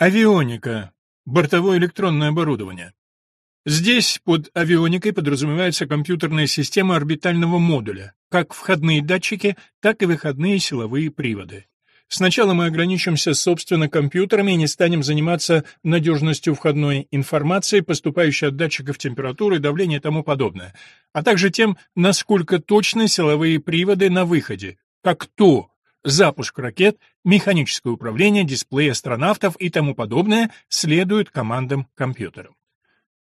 Авионика, бортовое электронное оборудование. Здесь под авионикой подразумевается компьютерная система орбитального модуля, как входные датчики, так и выходные силовые приводы. Сначала мы ограничимся, собственно, компьютерами и не станем заниматься надежностью входной информации, поступающей от датчиков температуры, давления и тому подобное, а также тем, насколько точны силовые приводы на выходе, как то, запуск ракет, механическое управление, дисплей астронавтов и тому подобное следуют командам компьютера.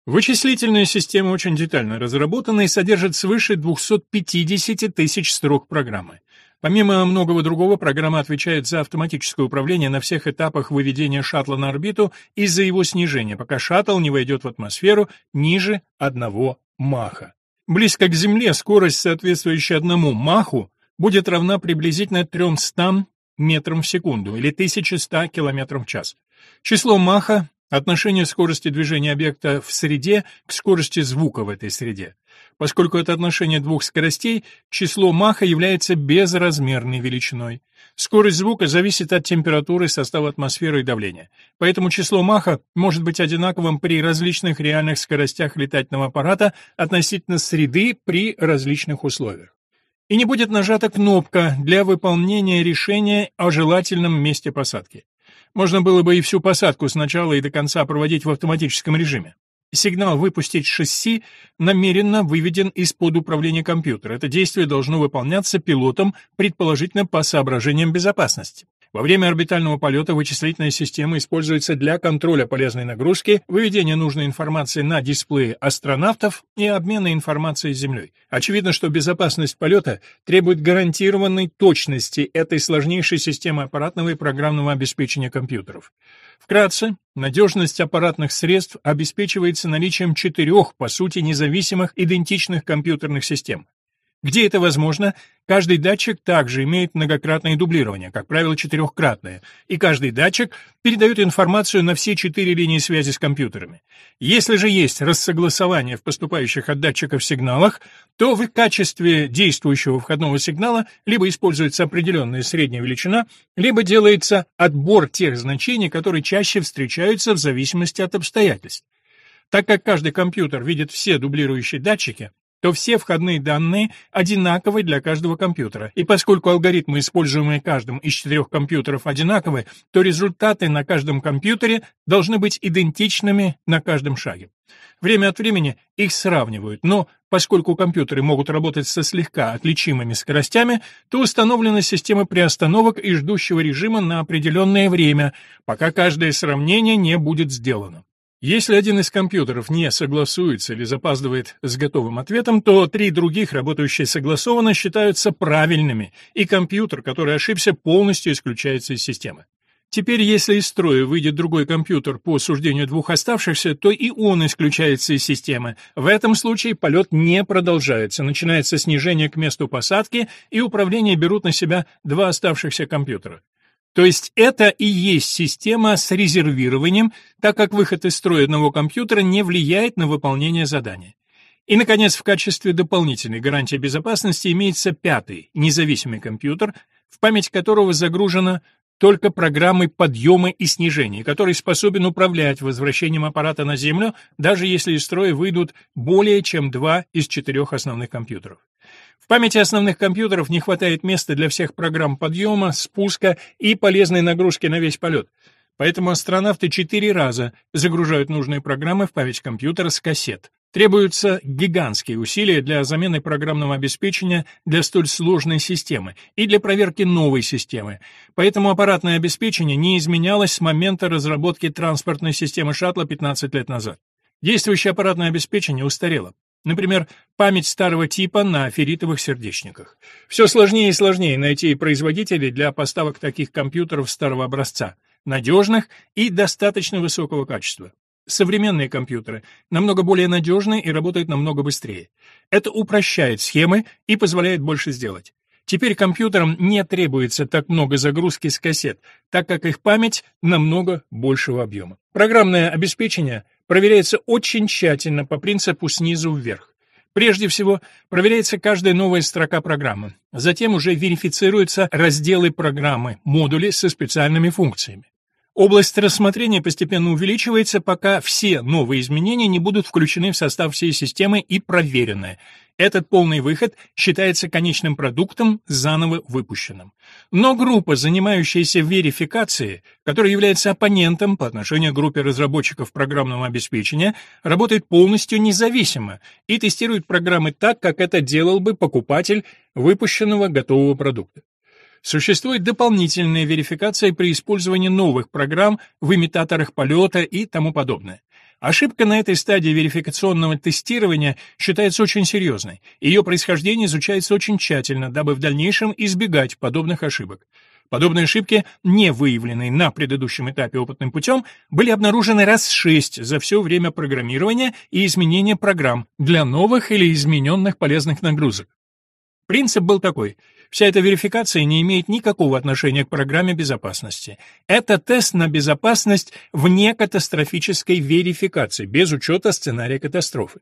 Вычислительная система очень детально разработана и содержит свыше 250 тысяч строк программы. Помимо многого другого, программа отвечает за автоматическое управление на всех этапах выведения шаттла на орбиту и за его снижение, пока шаттл не войдет в атмосферу ниже одного маха. Близко к Земле скорость, соответствующая одному маху, будет равна приблизительно 300 метрам в секунду или 1100 километрам в час. Число Маха — отношение скорости движения объекта в среде к скорости звука в этой среде. Поскольку это отношение двух скоростей, число Маха является безразмерной величиной. Скорость звука зависит от температуры, состава атмосферы и давления. Поэтому число Маха может быть одинаковым при различных реальных скоростях летательного аппарата относительно среды при различных условиях и не будет нажата кнопка для выполнения решения о желательном месте посадки. Можно было бы и всю посадку с начала и до конца проводить в автоматическом режиме. Сигнал «выпустить шасси» намеренно выведен из-под управления компьютера. Это действие должно выполняться пилотом, предположительно по соображениям безопасности. Во время орбитального полета вычислительная система используется для контроля полезной нагрузки, выведения нужной информации на дисплеи астронавтов и обмена информацией с Землей. Очевидно, что безопасность полета требует гарантированной точности этой сложнейшей системы аппаратного и программного обеспечения компьютеров. Вкратце, надежность аппаратных средств обеспечивается наличием четырех, по сути, независимых идентичных компьютерных систем где это возможно, каждый датчик также имеет многократное дублирование, как правило, четырехкратное, и каждый датчик передает информацию на все четыре линии связи с компьютерами. Если же есть рассогласование в поступающих от датчиков сигналах, то в качестве действующего входного сигнала либо используется определенная средняя величина, либо делается отбор тех значений, которые чаще встречаются в зависимости от обстоятельств. Так как каждый компьютер видит все дублирующие датчики, то все входные данные одинаковы для каждого компьютера. И поскольку алгоритмы, используемые каждым из четырех компьютеров, одинаковы, то результаты на каждом компьютере должны быть идентичными на каждом шаге. Время от времени их сравнивают, но поскольку компьютеры могут работать со слегка отличимыми скоростями, то установлена система приостановок и ждущего режима на определенное время, пока каждое сравнение не будет сделано. Если один из компьютеров не согласуется или запаздывает с готовым ответом, то три других, работающие согласованно, считаются правильными, и компьютер, который ошибся, полностью исключается из системы. Теперь, если из строя выйдет другой компьютер по суждению двух оставшихся, то и он исключается из системы. В этом случае полет не продолжается, начинается снижение к месту посадки, и управление берут на себя два оставшихся компьютера. То есть это и есть система с резервированием, так как выход из строя одного компьютера не влияет на выполнение задания. И, наконец, в качестве дополнительной гарантии безопасности имеется пятый, независимый компьютер, в память которого загружена только программы подъема и снижения, который способен управлять возвращением аппарата на Землю, даже если из строя выйдут более чем два из четырех основных компьютеров. В памяти основных компьютеров не хватает места для всех программ подъема, спуска и полезной нагрузки на весь полет. Поэтому астронавты четыре раза загружают нужные программы в память компьютера с кассет. Требуются гигантские усилия для замены программного обеспечения для столь сложной системы и для проверки новой системы. Поэтому аппаратное обеспечение не изменялось с момента разработки транспортной системы шаттла 15 лет назад. Действующее аппаратное обеспечение устарело, Например, память старого типа на ферритовых сердечниках. Все сложнее и сложнее найти производителей для поставок таких компьютеров старого образца, надежных и достаточно высокого качества. Современные компьютеры намного более надежны и работают намного быстрее. Это упрощает схемы и позволяет больше сделать. Теперь компьютерам не требуется так много загрузки с кассет, так как их память намного большего объема. Программное обеспечение проверяется очень тщательно по принципу снизу вверх. Прежде всего, проверяется каждая новая строка программы. Затем уже верифицируются разделы программы, модули со специальными функциями. Область рассмотрения постепенно увеличивается, пока все новые изменения не будут включены в состав всей системы и проверены, этот полный выход считается конечным продуктом, заново выпущенным. Но группа, занимающаяся верификацией, которая является оппонентом по отношению к группе разработчиков программного обеспечения, работает полностью независимо и тестирует программы так, как это делал бы покупатель выпущенного готового продукта. Существует дополнительная верификация при использовании новых программ в имитаторах полета и тому подобное. Ошибка на этой стадии верификационного тестирования считается очень серьезной. Ее происхождение изучается очень тщательно, дабы в дальнейшем избегать подобных ошибок. Подобные ошибки, не выявленные на предыдущем этапе опытным путем, были обнаружены раз шесть за все время программирования и изменения программ для новых или измененных полезных нагрузок. Принцип был такой. Вся эта верификация не имеет никакого отношения к программе безопасности. Это тест на безопасность вне катастрофической верификации, без учета сценария катастрофы.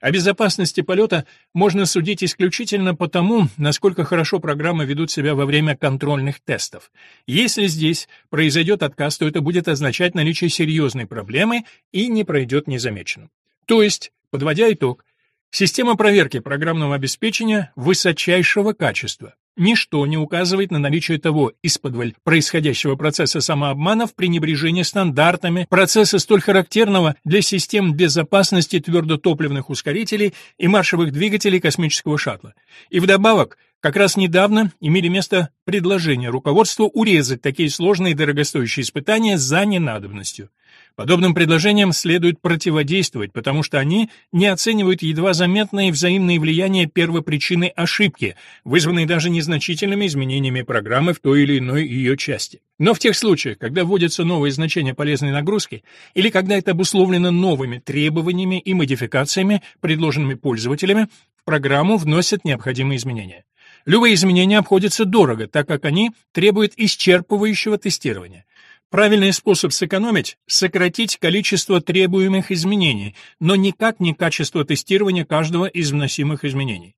О безопасности полета можно судить исключительно по тому, насколько хорошо программы ведут себя во время контрольных тестов. Если здесь произойдет отказ, то это будет означать наличие серьезной проблемы и не пройдет незамеченным. То есть, подводя итог, система проверки программного обеспечения высочайшего качества. Ничто не указывает на наличие того исподволь происходящего процесса самообмана в пренебрежении стандартами, процесса столь характерного для систем безопасности твердотопливных ускорителей и маршевых двигателей космического шаттла. И вдобавок, как раз недавно имели место предложения руководству урезать такие сложные и дорогостоящие испытания за ненадобностью. Подобным предложениям следует противодействовать, потому что они не оценивают едва заметные взаимные влияния первопричины ошибки, вызванные даже незначительными изменениями программы в той или иной ее части. Но в тех случаях, когда вводятся новые значения полезной нагрузки, или когда это обусловлено новыми требованиями и модификациями, предложенными пользователями, в программу вносят необходимые изменения. Любые изменения обходятся дорого, так как они требуют исчерпывающего тестирования. Правильный способ сэкономить – сократить количество требуемых изменений, но никак не качество тестирования каждого из вносимых изменений.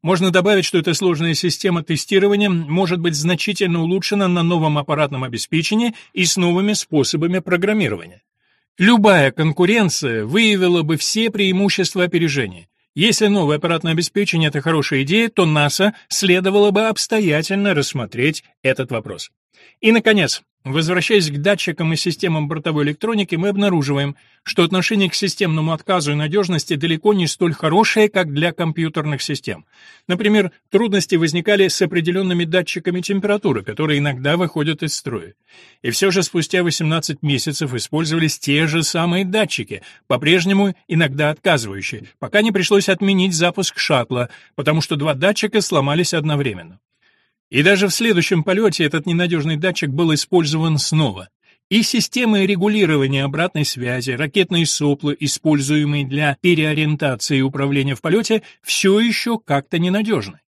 Можно добавить, что эта сложная система тестирования может быть значительно улучшена на новом аппаратном обеспечении и с новыми способами программирования. Любая конкуренция выявила бы все преимущества опережения. Если новое аппаратное обеспечение – это хорошая идея, то НАСА следовало бы обстоятельно рассмотреть этот вопрос. И, наконец, возвращаясь к датчикам и системам бортовой электроники, мы обнаруживаем, что отношение к системному отказу и надежности далеко не столь хорошее, как для компьютерных систем. Например, трудности возникали с определенными датчиками температуры, которые иногда выходят из строя. И все же спустя 18 месяцев использовались те же самые датчики, по-прежнему иногда отказывающие, пока не пришлось отменить запуск шаттла, потому что два датчика сломались одновременно. И даже в следующем полете этот ненадежный датчик был использован снова. И системы регулирования обратной связи, ракетные соплы, используемые для переориентации и управления в полете, все еще как-то ненадежны.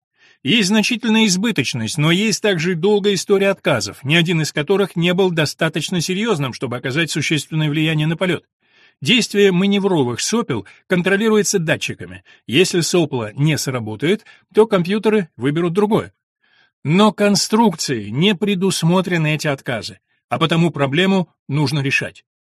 Есть значительная избыточность, но есть также и долгая история отказов, ни один из которых не был достаточно серьезным, чтобы оказать существенное влияние на полет. Действие маневровых сопел контролируется датчиками. Если сопло не сработает, то компьютеры выберут другое. Но конструкции не предусмотрены эти отказы, а потому проблему нужно решать.